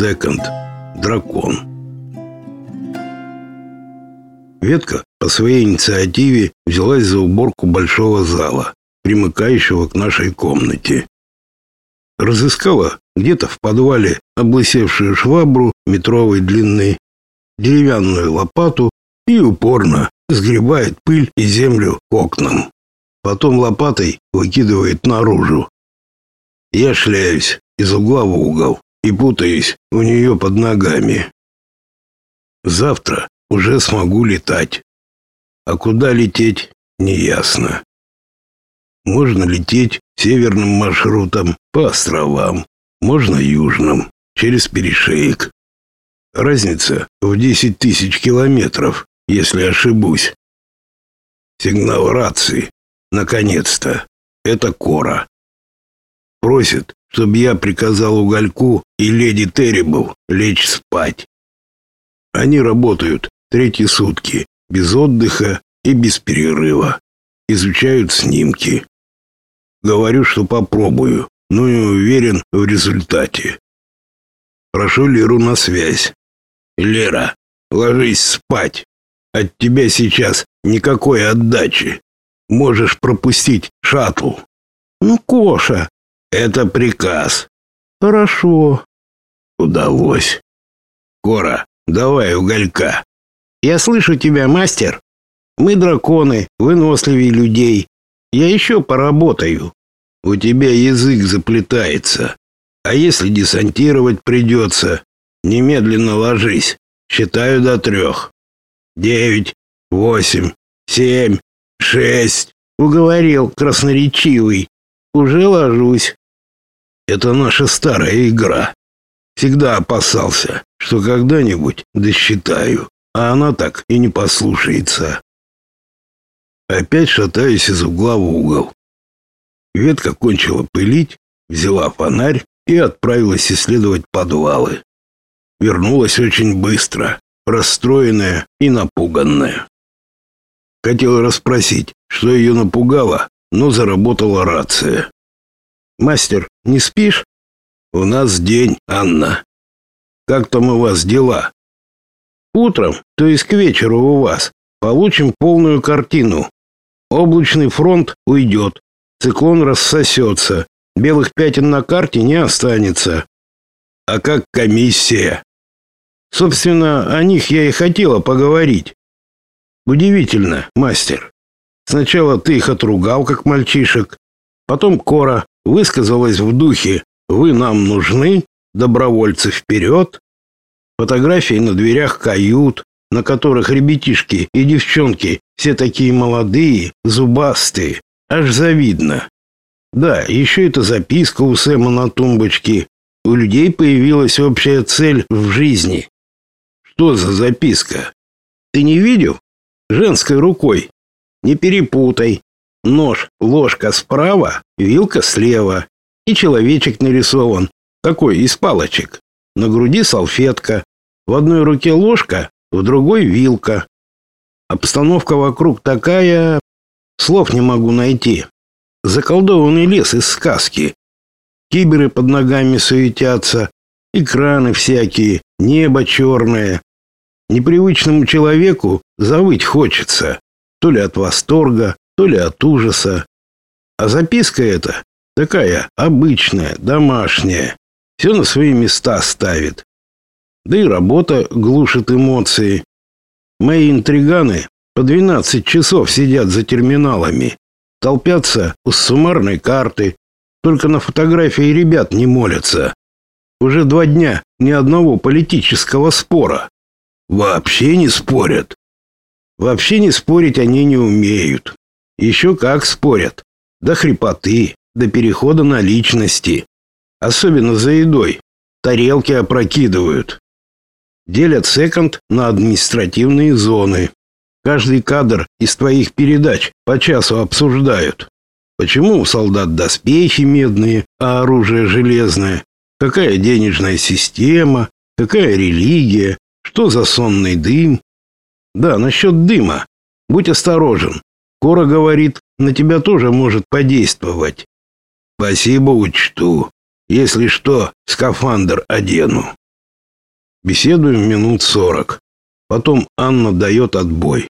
Секонд. Дракон. Ветка по своей инициативе взялась за уборку большого зала, примыкающего к нашей комнате. Разыскала где-то в подвале облысевшую швабру метровой длины, деревянную лопату и упорно сгребает пыль и землю к окнам. Потом лопатой выкидывает наружу. Я шляюсь из угла в угол и путаюсь у нее под ногами. Завтра уже смогу летать. А куда лететь, неясно. Можно лететь северным маршрутом по островам, можно южным, через перешеек. Разница в 10 тысяч километров, если ошибусь. Сигнал рации. Наконец-то. Это Кора. Просит, чтобы я приказал Угольку и леди Террибл лечь спать. Они работают третьи сутки, без отдыха и без перерыва. Изучают снимки. Говорю, что попробую, но не уверен в результате. Прошу Леру на связь. Лера, ложись спать. От тебя сейчас никакой отдачи. Можешь пропустить шаттл. Ну, Коша, это приказ. Хорошо. Удалось. Кора, давай уголька. Я слышу тебя, мастер. Мы драконы, выносливее людей. Я еще поработаю. У тебя язык заплетается. А если десантировать придется, немедленно ложись. Считаю до трех. Девять, восемь, семь, шесть. Уговорил красноречивый. Уже ложусь. Это наша старая игра. Всегда опасался, что когда-нибудь досчитаю, а она так и не послушается. Опять шатаюсь из угла в угол. Ветка кончила пылить, взяла фонарь и отправилась исследовать подвалы. Вернулась очень быстро, расстроенная и напуганная. Хотела расспросить, что ее напугало, но заработала рация. Мастер, не спишь? У нас день, Анна. Как там у вас дела? Утром, то есть к вечеру у вас, получим полную картину. Облачный фронт уйдет, циклон рассосется, белых пятен на карте не останется. А как комиссия? Собственно, о них я и хотела поговорить. Удивительно, мастер. Сначала ты их отругал, как мальчишек, потом Кора высказалась в духе «Вы нам нужны, добровольцы вперед!» Фотографии на дверях кают, на которых ребятишки и девчонки все такие молодые, зубастые, аж завидно. Да, еще эта записка у Сэма на тумбочке. У людей появилась общая цель в жизни. Что за записка? Ты не видел? Женской рукой. Не перепутай. Нож, ложка справа, вилка слева. И человечек нарисован, такой из палочек. На груди салфетка. В одной руке ложка, в другой вилка. Обстановка вокруг такая... Слов не могу найти. Заколдованный лес из сказки. Киберы под ногами суетятся, экраны всякие, небо черное. Непривычному человеку завыть хочется, то ли от восторга, то ли от ужаса. А записка эта такая обычная, домашняя. Все на свои места ставит. Да и работа глушит эмоции. Мои интриганы по 12 часов сидят за терминалами, толпятся у суммарной карты, только на фотографии ребят не молятся. Уже два дня ни одного политического спора. Вообще не спорят. Вообще не спорить они не умеют. Еще как спорят. До хрипоты, до перехода на личности. Особенно за едой. Тарелки опрокидывают. Делят секонд на административные зоны. Каждый кадр из твоих передач по часу обсуждают. Почему у солдат доспехи медные, а оружие железное? Какая денежная система? Какая религия? Что за сонный дым? Да, насчет дыма. Будь осторожен. Кора говорит, на тебя тоже может подействовать. Спасибо, учту. Если что, скафандр одену. Беседуем минут сорок. Потом Анна дает отбой.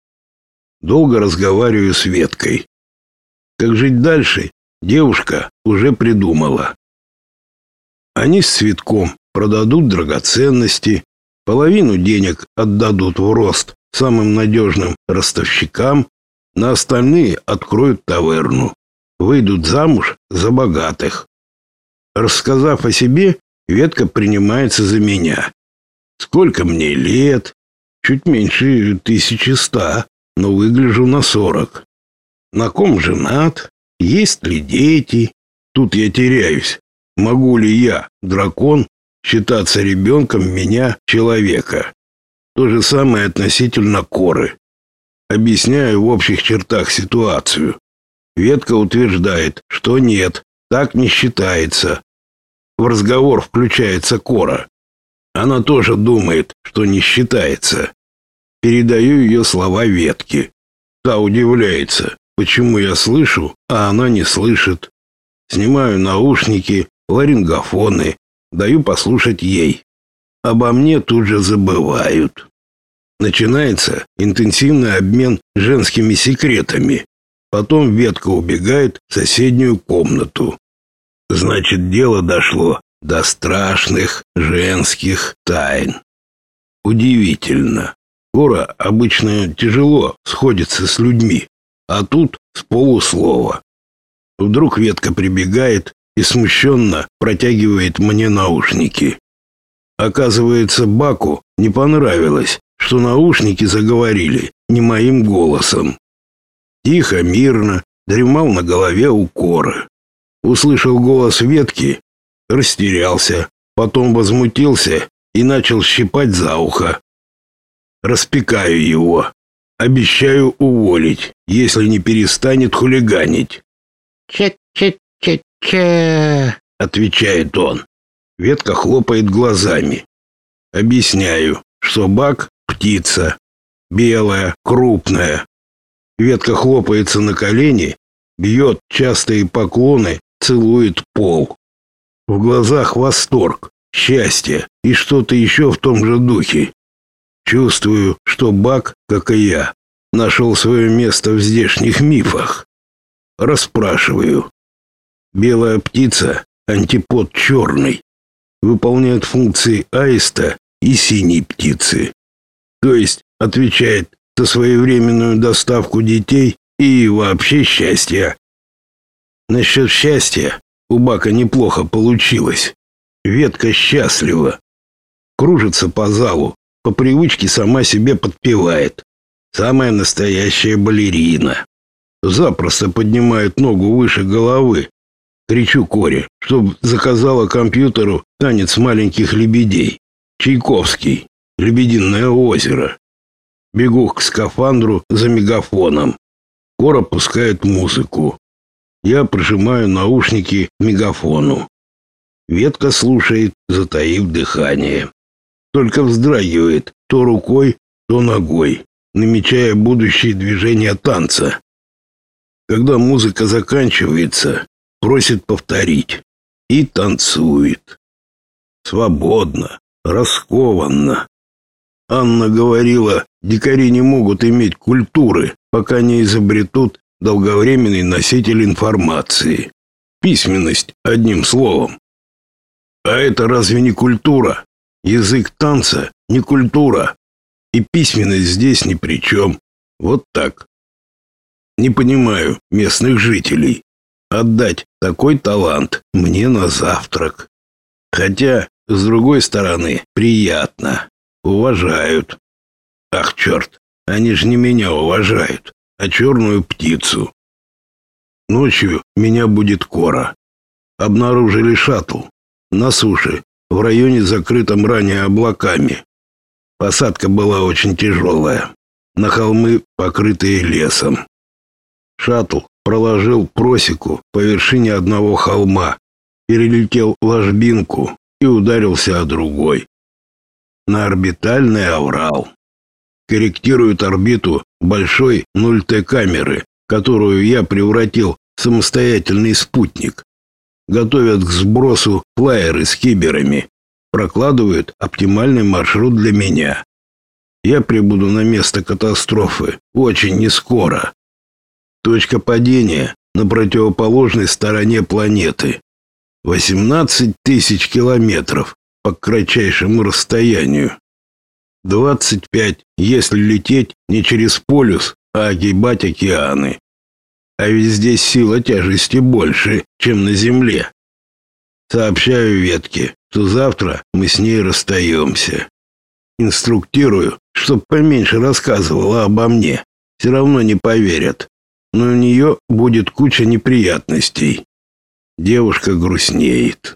Долго разговариваю с Веткой. Как жить дальше, девушка уже придумала. Они с Цветком продадут драгоценности, половину денег отдадут в рост самым надежным ростовщикам, на остальные откроют таверну, выйдут замуж за богатых. Рассказав о себе, Ветка принимается за меня. Сколько мне лет? Чуть меньше тысячи ста, но выгляжу на сорок. На ком женат? Есть ли дети? Тут я теряюсь. Могу ли я, дракон, считаться ребенком меня, человека? То же самое относительно коры. Объясняю в общих чертах ситуацию. Ветка утверждает, что нет, так не считается. В разговор включается кора. Она тоже думает, что не считается. Передаю ее слова ветке. Та удивляется, почему я слышу, а она не слышит. Снимаю наушники, ларингофоны, даю послушать ей. Обо мне тут же забывают. Начинается интенсивный обмен женскими секретами. Потом ветка убегает в соседнюю комнату. Значит, дело дошло до страшных женских тайн. Удивительно. Кора обычно тяжело сходится с людьми, а тут с полуслова. Вдруг ветка прибегает и смущенно протягивает мне наушники. Оказывается, Баку не понравилось, что наушники заговорили не моим голосом. Тихо, мирно дремал на голове у коры. Услышал голос ветки растерялся, потом возмутился и начал щипать за ухо. Распекаю его. Обещаю уволить, если не перестанет хулиганить. «Че-че-че-че», — отвечает он. Ветка хлопает глазами. Объясняю, что Бак — птица. Белая, крупная. Ветка хлопается на колени, бьет частые поклоны, целует пол. В глазах восторг, счастье и что-то еще в том же духе. Чувствую, что Бак, как и я, нашел свое место в здешних мифах. Расспрашиваю. Белая птица, антипод черный, выполняет функции аиста и синей птицы. То есть отвечает за своевременную доставку детей и вообще счастья. Насчет счастья у Бака неплохо получилось. Ветка счастлива. Кружится по залу, по привычке сама себе подпевает. Самая настоящая балерина. Запросто поднимает ногу выше головы. Кричу Коре, чтоб заказала компьютеру танец маленьких лебедей. Чайковский. Лебединое озеро. Бегу к скафандру за мегафоном. Кора пускает музыку. Я прижимаю наушники к мегафону. Ветка слушает, затаив дыхание. Только вздрагивает то рукой, то ногой, намечая будущие движения танца. Когда музыка заканчивается, просит повторить и танцует. Свободно, раскованно. Анна говорила, дикари не могут иметь культуры, пока не изобретут долговременный носитель информации. Письменность, одним словом. А это разве не культура? Язык танца не культура. И письменность здесь ни при чем. Вот так. Не понимаю местных жителей. Отдать такой талант мне на завтрак. Хотя, с другой стороны, приятно. Уважают. Ах, черт, они же не меня уважают а черную птицу. Ночью меня будет кора. Обнаружили шаттл на суше, в районе закрытом ранее облаками. Посадка была очень тяжелая, на холмы, покрытые лесом. Шаттл проложил просеку по вершине одного холма, перелетел ложбинку и ударился о другой. На орбитальный аврал корректирует орбиту большой 0Т-камеры, которую я превратил в самостоятельный спутник. Готовят к сбросу флайеры с киберами. прокладывают оптимальный маршрут для меня. Я прибуду на место катастрофы очень нескоро. Точка падения на противоположной стороне планеты. 18 тысяч километров по кратчайшему расстоянию. 25, если лететь не через полюс, а огибать океаны. А ведь здесь сила тяжести больше, чем на Земле. Сообщаю ветке, что завтра мы с ней расстаемся. Инструктирую, чтоб поменьше рассказывала обо мне. Все равно не поверят. Но у нее будет куча неприятностей. Девушка грустнеет.